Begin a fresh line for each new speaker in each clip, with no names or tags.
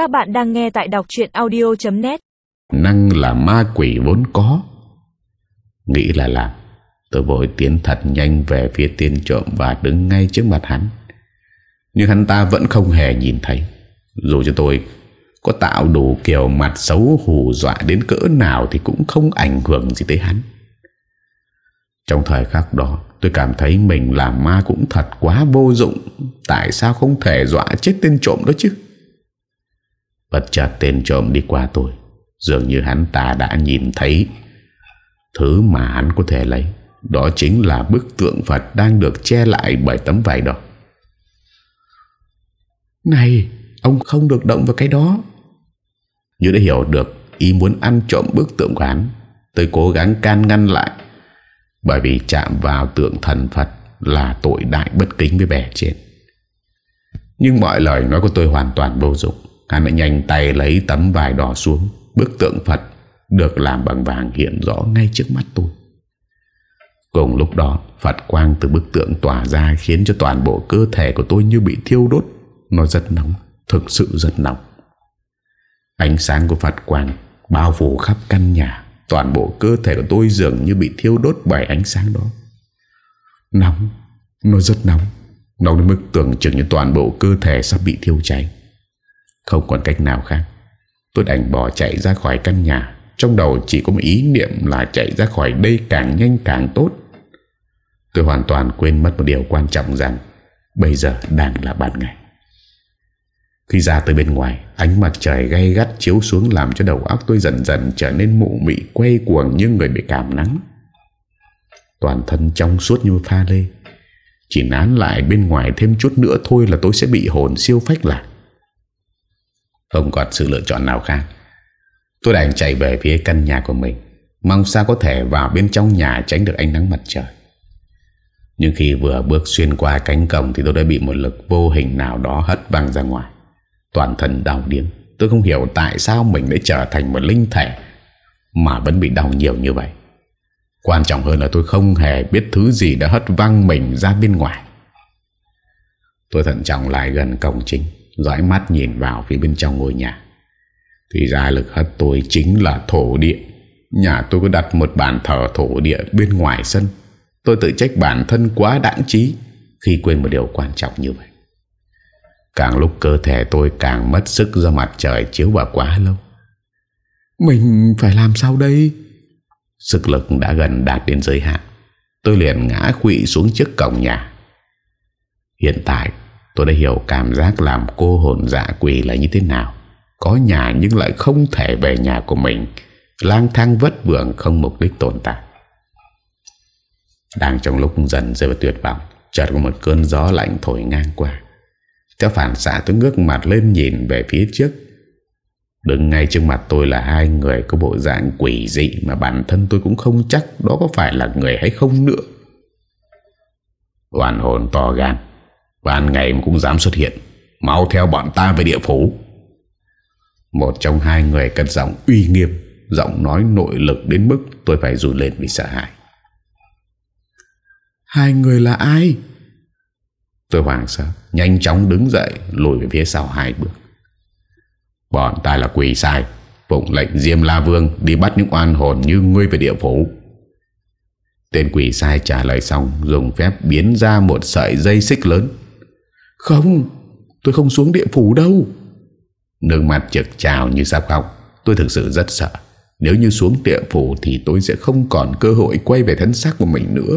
Các bạn đang nghe tại đọc chuyện audio.net
Năng là ma quỷ vốn có. Nghĩ là làm Tôi vội tiến thật nhanh về phía tiên trộm Và đứng ngay trước mặt hắn. Nhưng hắn ta vẫn không hề nhìn thấy. Dù cho tôi có tạo đủ kiểu mặt xấu hù dọa đến cỡ nào Thì cũng không ảnh hưởng gì tới hắn. Trong thời khắc đó, Tôi cảm thấy mình làm ma cũng thật quá vô dụng. Tại sao không thể dọa chết tên trộm đó chứ? Bất chợt tên trộm đi qua tôi. Dường như hắn ta đã nhìn thấy. Thứ mà hắn có thể lấy Đó chính là bức tượng Phật Đang được che lại bởi tấm vải đỏ. Này Ông không được động vào cái đó. Như đã hiểu được Ý muốn ăn trộm bức tượng của hắn Tôi cố gắng can ngăn lại. Bởi vì chạm vào tượng thần Phật Là tội đại bất kính với bè trên. Nhưng mọi lời nói của tôi hoàn toàn vô dụng Hắn đã nhanh tay lấy tấm vải đỏ xuống. Bức tượng Phật Được làm bằng vàng hiện rõ ngay trước mắt tôi. Cùng lúc đó, Phật quang từ bức tượng tỏa ra Khiến cho toàn bộ cơ thể của tôi như bị thiêu đốt. Nó rất nóng, Thực sự rất nóng. Ánh sáng của Phật quang Bao phủ khắp căn nhà. Toàn bộ cơ thể của tôi dường như bị thiêu đốt Bởi ánh sáng đó. Nóng, Nó rất nóng. Nóng đến mức tưởng chừng như toàn bộ cơ thể sắp bị thiêu cháy không còn cách nào khác. Tôi đành bỏ chạy ra khỏi căn nhà. Trong đầu chỉ có một ý niệm là chạy ra khỏi đây càng nhanh càng tốt. Tôi hoàn toàn quên mất một điều quan trọng rằng Bây giờ đang là ban ngày. Khi ra tới bên ngoài, Ánh mặt trời gay gắt chiếu xuống Làm cho đầu óc tôi dần dần trở nên mụ mị, Quay cuồng như người bị cảm nắng. Toàn thân trong suốt như pha lê. Chỉ nán lại bên ngoài thêm chút nữa thôi Là tôi sẽ bị hồn siêu phách lạc không còn sự lựa chọn nào khác. Tôi đành chạy về phía căn nhà của mình, Mong sao có thể vào bên trong nhà Tránh được ánh nắng mặt trời. Nhưng khi vừa bước xuyên qua cánh cổng Thì tôi đã bị một lực vô hình nào đó Hất văng ra ngoài. Toàn thân đau điên Tôi không hiểu tại sao mình đã trở thành một linh thể Mà vẫn bị đau nhiều như vậy. Quan trọng hơn là tôi không hề biết thứ gì đã hất văng mình ra bên ngoài. Tôi thận trọng lại gần cổng chính. Dõi mắt nhìn vào phía bên trong ngôi nhà. Thì ra lực hất tôi chính là thổ địa. Nhà tôi có đặt một bàn thờ thổ địa bên ngoài sân. Tôi tự trách bản thân quá đãng trí Khi quên một điều quan trọng như vậy. Càng lúc cơ thể tôi càng mất sức do mặt trời chiếu vào quá lâu. Mình phải làm sao đây? Sức lực đã gần đạt đến giới hạn. Tôi liền ngã quỵ xuống trước cổng nhà. Hiện tại Tôi đã hiểu cảm giác làm cô hồn dạ quỷ là như thế nào. Có nhà nhưng lại không thể về nhà của mình. Lang thang vất vưởng không mục đích tồn tại. Đang trong lúc dần rơi vào tuyệt vọng, Chợt có một cơn gió lạnh thổi ngang qua. Theo phản xạ, tôi ngước mặt lên nhìn về phía trước. Đứng ngay trước mặt tôi là hai người có bộ dạng quỷ dị Mà bản thân tôi cũng không chắc đó có phải là người hay không nữa. Hoàn hồn to gan. Ban ngày cũng dám xuất hiện. Mau theo bọn ta về địa phủ. Một trong hai người cất giọng uy nghiêm Giọng nói nội lực đến mức tôi phải rụt lên vì sợ hãi. Hai người là ai? Tôi hoảng sợ Nhanh chóng đứng dậy Lùi về phía sau hai bước. Bọn ta là quỷ sai Phụng lệnh Diêm La Vương Đi bắt những oan hồn như ngươi về địa phủ. Tên quỷ sai trả lời xong Dùng phép biến ra một sợi dây xích lớn không Tôi không xuống địa phủ đâu. Nước mặt trực trào như sắp khóc. Tôi thực sự rất sợ. Nếu như xuống địa phủ thì tôi sẽ không còn cơ hội Quay về thân xác của mình nữa.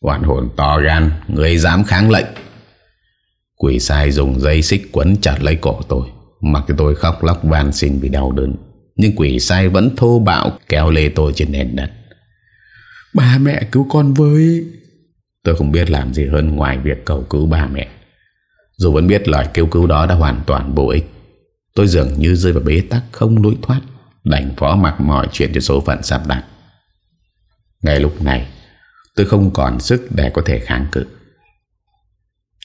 Hoàn hồn to gan Người dám kháng lệnh. Quỷ sai dùng dây xích quấn chặt lấy cổ tôi. Mặc cho tôi khóc lóc van xin vì đau đớn. Nhưng quỷ sai vẫn thô bạo Kéo lê tôi trên nền đất. Ba mẹ cứu con với. Tôi không biết làm gì hơn ngoài việc cầu cứu ba mẹ dù vẫn biết lời kêu cứu đó đã hoàn toàn vô ích, Tôi dường như rơi vào bế tắc không lối thoát, Đành phó mặc mọi chuyện cho số phận sắp đặt. Ngay lúc này, Tôi không còn sức để có thể kháng cự.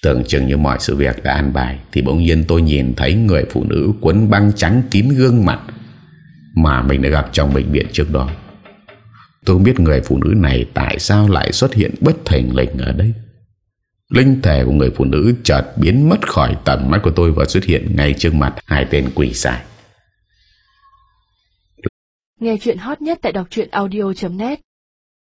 Tưởng chừng như mọi sự việc đã an bài, Thì bỗng nhiên tôi nhìn thấy người phụ nữ quấn băng trắng kín gương mặt Mà mình đã gặp trong bệnh viện trước đó. Tôi không biết người phụ nữ này tại sao lại xuất hiện bất thành lệnh ở đây. Linh thể của người phụ nữ chợt biến mất khỏi tầm mắt của tôi và xuất hiện ngay trước mặt hai tên quỷ sai.
Nghe chuyện hot nhất tại đọc audio.net